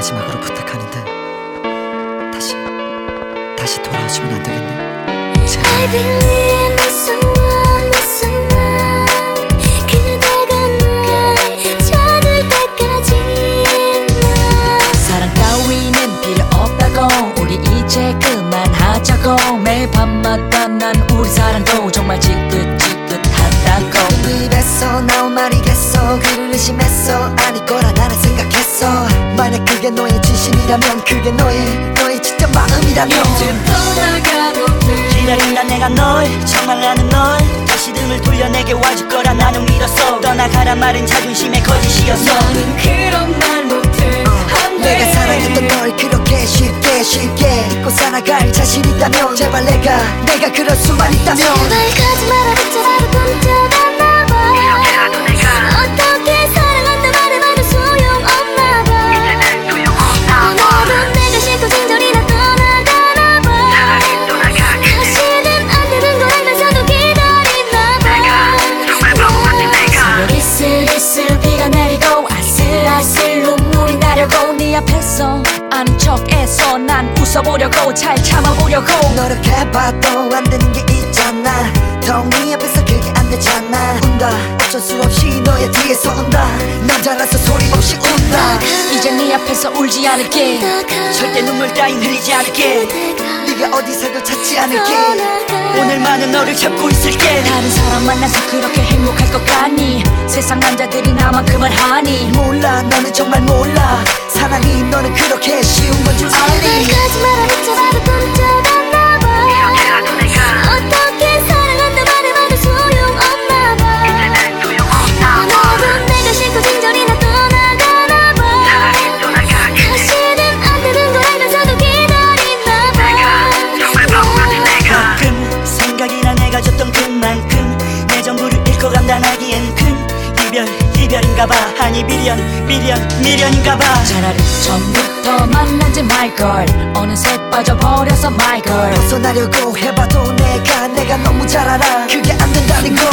마지막으로 부탁하는데 다시 다시 돌아오시면 안 되겠니? I believe in someone, in someone. 그대가 날 찾을 때까지만 사랑 따위는 필요 없다고 우리 이제 그만하자고. 매일 밤마다 난 우리 사랑도 정말 지긋지긋하다고. 네 입에서 나온 말이겠어? 그를 의심했어? 아닐 거라 나는 생각했어 만약 그게 너의 진심이라면 그게 너의 너의 진짜 마음이라면 떠나가도 돼. 기다린다 내가 널 정말 나는 널. 다시 등을 돌려 내게 와줄 거라 나는 믿었어 떠나가란 말은 자존심의 거짓이었어 나는 그런 말 못해 안 돼. 내가 사랑했던 널 그렇게 쉽게 쉽게 잊고 살아갈 자신 있다면 제발 내가 내가 그럴 수만 있다면 해서 난 웃어보려고 잘 참아보려고. 노력해 봐도 안 되는 게 있잖아. 덩이 앞에서 그게 안 되잖아. 운다. 어쩔 수 없이 너의 뒤에서 온다. 남자라서 소리 없이 운다. 이제 네 앞에서 울지 않을게. 절대 눈물 따윈 흘리지 않을게. 네가 어디서도 찾지 않을게. 오늘만은 너를 잡고 있을게. 다른 사람 만나서 그렇게 행복할 것 같니? 세상 남자들이 나만큼을 하니? 몰라. 너는 정말 몰라 사랑이 너는 그렇게 쉬운 건줄 제발 아니 이별인가봐. 아니 미련 미련 미련인가봐. 차라리 처음부터 만나지 말걸. 어느새 빠져버려서 girl 벗어나려고 해봐도 내가 내가 너무 잘 알아. 그게 안 된다는 걸